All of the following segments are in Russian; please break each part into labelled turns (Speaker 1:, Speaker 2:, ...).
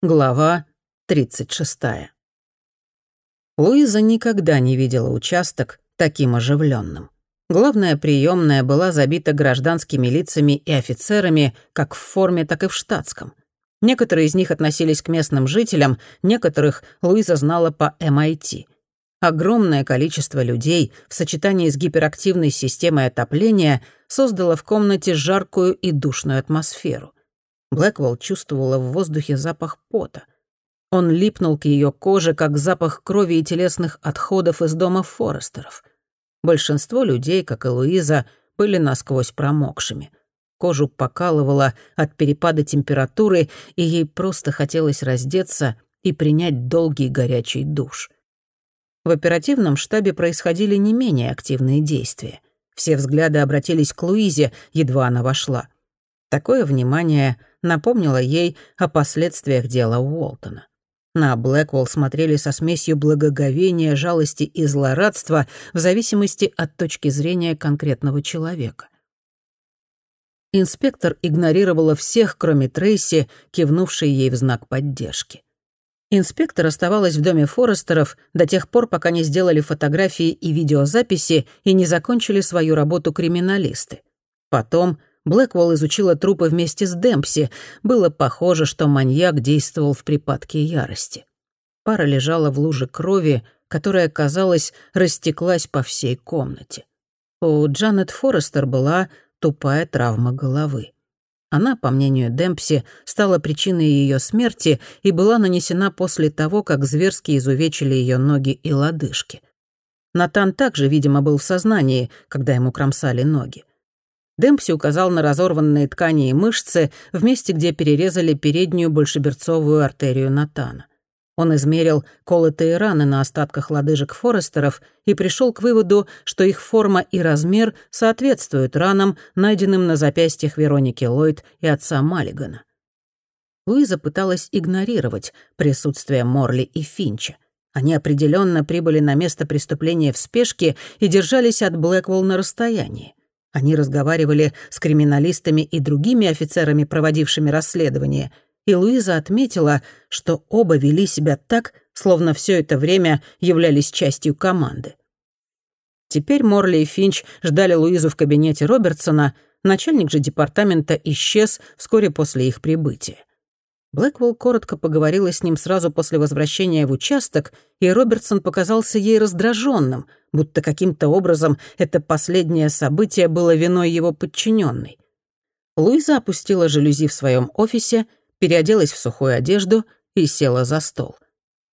Speaker 1: Глава 36. Луиза никогда не видела участок таким оживленным. Главная приемная была забита гражданскими лицами и офицерами как в форме, так и в штатском. Некоторые из них относились к местным жителям, некоторых Луиза знала по MIT. Огромное количество людей в сочетании с гиперактивной системой отопления создало в комнате жаркую и душную атмосферу. Блэквелл чувствовала в воздухе запах пота. Он липнул к ее коже, как запах крови и телесных отходов из дома Форестеров. Большинство людей, как и Луиза, были насквозь промокшими. Кожу покалывало от перепада температуры, и ей просто хотелось раздеться и принять долгий горячий душ. В оперативном штабе происходили не менее активные действия. Все взгляды обратились к Луизе, едва она вошла. Такое внимание напомнила ей о последствиях дела Уолтона. На Блэквелл смотрели со смесью благоговения, жалости и злорадства в зависимости от точки зрения конкретного человека. Инспектор игнорировала всех, кроме Трейси, кивнувшей ей в знак поддержки. Инспектор оставалась в доме Форестеров до тех пор, пока не сделали фотографии и видеозаписи и не закончили свою работу криминалисты. Потом Блэквелл изучила трупы вместе с Демпси. Было похоже, что маньяк действовал в припадке ярости. Пара лежала в луже крови, которая, казалось, растеклась по всей комнате. У Джанет Форестер была тупая травма головы. Она, по мнению Демпси, стала причиной ее смерти и была нанесена после того, как зверски изувечили ее ноги и лодыжки. Натан также, видимо, был в сознании, когда ему кромсали ноги. Демпси указал на разорванные ткани и мышцы в месте, где перерезали переднюю большеберцовую артерию Натана. Он измерил колотые раны на остатках лодыжек Форестеров и пришел к выводу, что их форма и размер соответствуют ранам, найденным на запястьях Вероники Ллойд и отца Маллигана. Луиза пыталась игнорировать присутствие Морли и Финча. Они определенно прибыли на место преступления в спешке и держались от Блэквелл на расстоянии. Они разговаривали с криминалистами и другими офицерами, проводившими расследование, и Луиза отметила, что оба вели себя так, словно все это время являлись частью команды. Теперь Морли и Финч ждали Луизу в кабинете Робертсона, начальник же департамента исчез вскоре после их прибытия. Блэквелл коротко поговорила с ним сразу после возвращения в участок, и Робертсон показался ей раздраженным, будто каким-то образом это последнее событие было виной его подчиненной. Луиза опустила жалюзи в своем офисе, переоделась в сухую одежду и села за стол.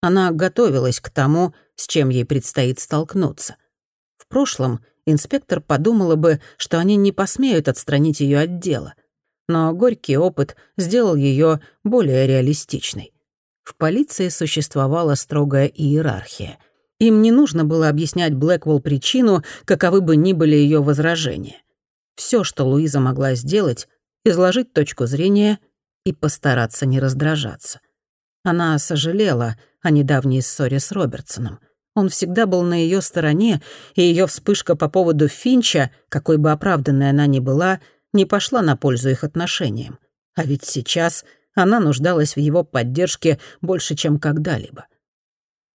Speaker 1: Она готовилась к тому, с чем ей предстоит столкнуться. В прошлом инспектор подумала бы, что они не посмеют отстранить ее от дела — но горький опыт сделал ее более реалистичной. В полиции существовала строгая иерархия. Им не нужно было объяснять Блэквелл причину, каковы бы ни были ее возражения. Все, что Луиза могла сделать, изложить точку зрения и постараться не раздражаться. Она сожалела о недавней ссоре с Робертсоном. Он всегда был на ее стороне, и ее вспышка по поводу Финча, какой бы оправданной она ни была, не пошла на пользу их отношениям. А ведь сейчас она нуждалась в его поддержке больше, чем когда-либо.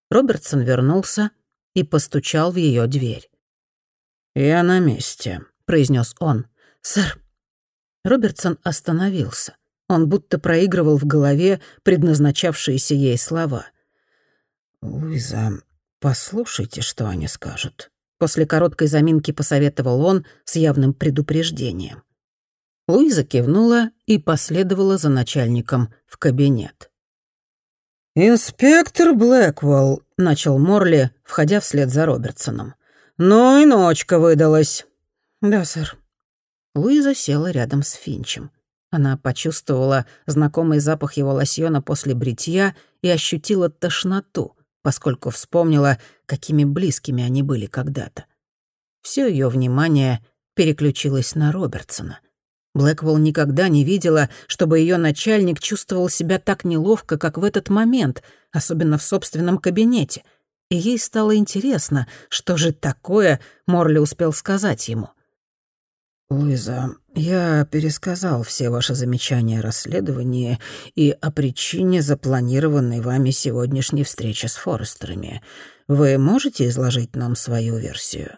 Speaker 1: Робертсон вернулся и постучал в ее дверь. «Я на месте», — произнес он. «Сэр». Робертсон остановился. Он будто проигрывал в голове предназначавшиеся ей слова. «Луиза, послушайте, что они скажут». После короткой заминки посоветовал он с явным предупреждением. Луиза кивнула и последовала за начальником в кабинет. «Инспектор Блэквелл», — начал Морли, входя вслед за Робертсоном. «Ну и ночка выдалась». «Да, сэр». Луиза села рядом с Финчем. Она почувствовала знакомый запах его лосьона после бритья и ощутила тошноту, поскольку вспомнила, какими близкими они были когда-то. Все ее внимание переключилось на Робертсона — Блэквелл никогда не видела, чтобы ее начальник чувствовал себя так неловко, как в этот момент, особенно в собственном кабинете. И ей стало интересно, что же такое Морли успел сказать ему. «Луиза, я пересказал все ваши замечания о расследовании и о причине запланированной вами сегодняшней встречи с Форестерами. Вы можете изложить нам свою версию?»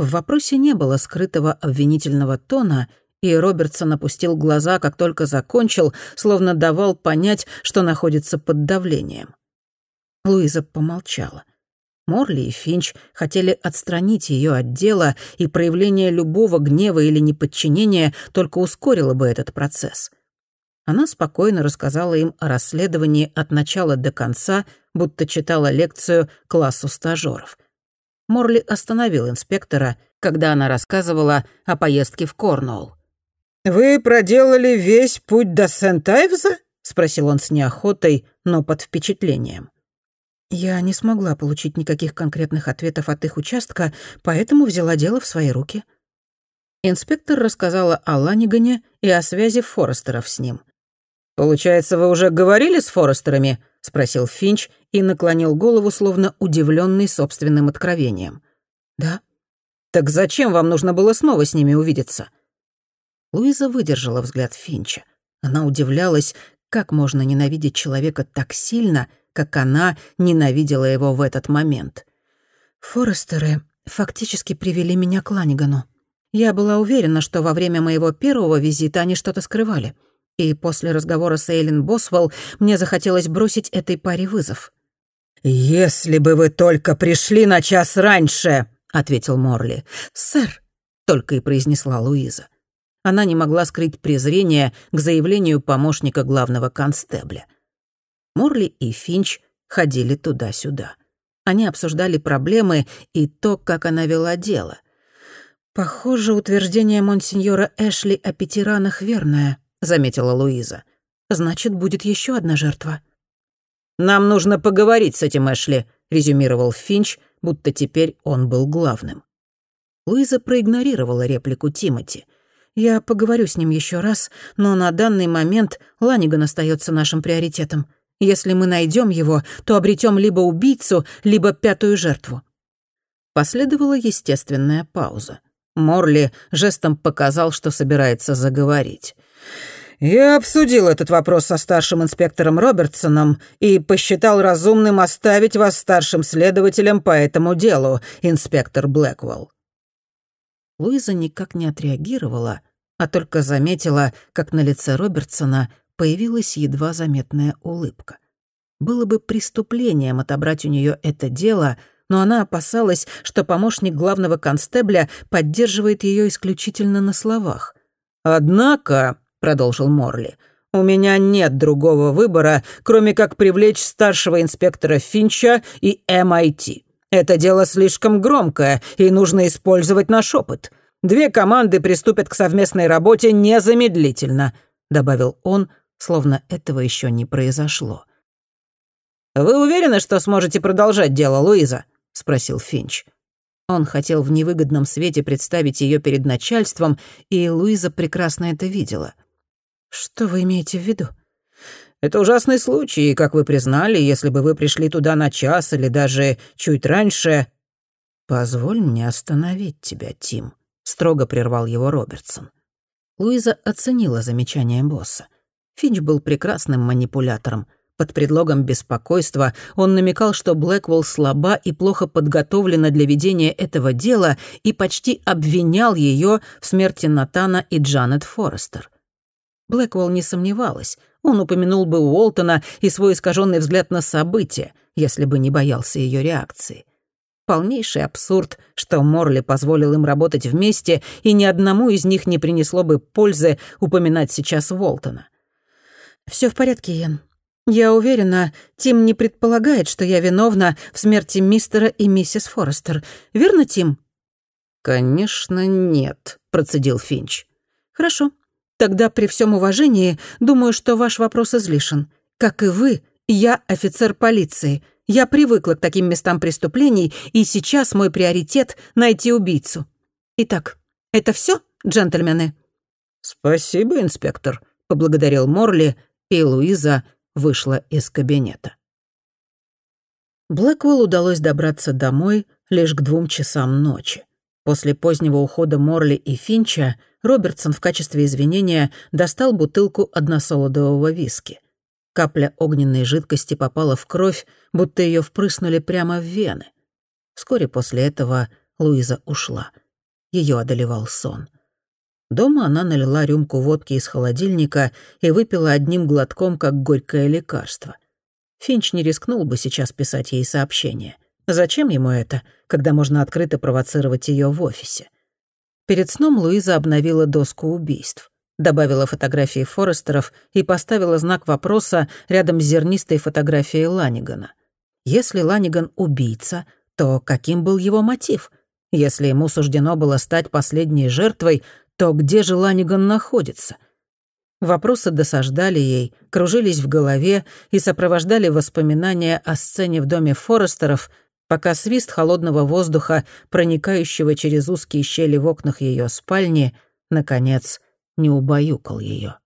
Speaker 1: В вопросе не было скрытого обвинительного тона, и Робертсон опустил глаза, как только закончил, словно давал понять, что находится под давлением. Луиза помолчала. Морли и Финч хотели отстранить ее от дела, и проявление любого гнева или неподчинения только ускорило бы этот процесс. Она спокойно рассказала им о расследовании от начала до конца, будто читала лекцию классу стажеров. Морли остановил инспектора, когда она рассказывала о поездке в Корнуолл.
Speaker 2: «Вы проделали весь путь до Сент-Айвза?» — спросил он с неохотой, но под впечатлением.
Speaker 1: Я не смогла получить никаких конкретных ответов от их участка, поэтому взяла дело в свои руки. Инспектор рассказала о Ланигане и о связи Форестеров с ним.
Speaker 2: «Получается, вы уже говорили с Форестерами?» — спросил Финч и наклонил голову, словно удивленный собственным откровением.
Speaker 1: «Да».
Speaker 2: «Так зачем вам нужно было снова с ними увидеться?»
Speaker 1: Луиза выдержала взгляд Финча. Она удивлялась, как можно ненавидеть человека так сильно — как она ненавидела его в этот момент. Форестеры фактически привели меня к Ланигану. Я была уверена, что во время моего первого визита они что-то скрывали. И после разговора с Эйлин Босвелл мне захотелось бросить этой паре вызов.
Speaker 2: «Если бы вы только пришли на час раньше!» — ответил Морли.
Speaker 1: «Сэр!» — только и произнесла Луиза. Она не могла скрыть презрение к заявлению помощника главного констебля — Морли и Финч ходили туда-сюда. Они обсуждали проблемы и то, как она вела дело. «Похоже, утверждение монсеньора Эшли о пяти ранах верное», — заметила Луиза. «Значит, будет еще одна жертва».
Speaker 2: «Нам нужно поговорить с этим Эшли», — резюмировал Финч, будто теперь он был главным.
Speaker 1: Луиза проигнорировала реплику Тимоти. «Я поговорю с ним еще раз, но на данный момент Ланиган остается нашим приоритетом. Если мы найдем его, то обретем либо убийцу, либо пятую жертву». Последовала естественная пауза. Морли жестом показал, что собирается заговорить.
Speaker 2: «Я обсудил этот вопрос со старшим инспектором Робертсоном и посчитал разумным оставить вас старшим следователем по этому делу, инспектор Блэквелл».
Speaker 1: Луиза никак не отреагировала, а только заметила, как на лице Робертсона появилась едва заметная улыбка. Было бы преступлением отобрать у нее это дело, но она опасалась, что помощник главного констебля поддерживает ее исключительно на словах.
Speaker 2: «Однако», — продолжил Морли, — «у меня нет другого выбора, кроме как привлечь старшего инспектора Финча и MIT. Это дело слишком громкое, и нужно использовать наш опыт. Две команды приступят к совместной работе незамедлительно», — добавил он, словно этого еще не произошло. «Вы уверены, что сможете продолжать дело, Луиза?» — спросил Финч. Он хотел в невыгодном свете представить ее перед начальством, и Луиза прекрасно это видела. «Что вы имеете в виду?» «Это ужасный случай, и, как вы признали, если бы вы пришли туда на час или даже чуть раньше...» «Позволь мне остановить тебя, Тим», — строго прервал его Робертсон. Луиза оценила замечание босса. Финч был прекрасным манипулятором. Под предлогом беспокойства он намекал, что Блэквелл слаба и плохо подготовлена для ведения этого дела и почти обвинял ее в смерти Натана и Джанет Форестер. Блэквелл не сомневалась. Он упомянул бы Уолтона и свой искаженный взгляд на события, если бы не боялся ее реакции. Полнейший абсурд, что Морли позволил им работать вместе, и ни одному из них не принесло бы пользы упоминать сейчас Уолтона. Все в порядке, Иэн. Я уверена, Тим не предполагает, что я виновна в смерти мистера и миссис Форестер. Верно, Тим?» «Конечно, нет», — процедил Финч.
Speaker 1: «Хорошо. Тогда при всем уважении думаю, что ваш вопрос излишен. Как и вы, я офицер полиции. Я привыкла к таким местам преступлений, и сейчас мой приоритет — найти убийцу. Итак, это все, джентльмены?»
Speaker 2: «Спасибо, инспектор», — поблагодарил Морли, — и Луиза вышла из кабинета.
Speaker 1: Блэквелл удалось добраться домой лишь к двум часам ночи. После позднего ухода Морли и Финча Робертсон в качестве извинения достал бутылку односолодового виски. Капля огненной жидкости попала в кровь, будто ее впрыснули прямо в вены. Вскоре после этого Луиза ушла. Ее одолевал сон. Дома она налила рюмку водки из холодильника и выпила одним глотком, как горькое лекарство. Финч не рискнул бы сейчас писать ей сообщение. Зачем ему это, когда можно открыто провоцировать ее в офисе? Перед сном Луиза обновила доску убийств, добавила фотографии Форестеров и поставила знак вопроса рядом с зернистой фотографией Ланигана. Если Ланиган — убийца, то каким был его мотив? Если ему суждено было стать последней жертвой, то где же Ланиган находится? Вопросы досаждали ей, кружились в голове и сопровождали воспоминания о сцене в доме Форестеров, пока свист холодного воздуха, проникающего через узкие щели в окнах ее спальни, наконец, не убаюкал ее.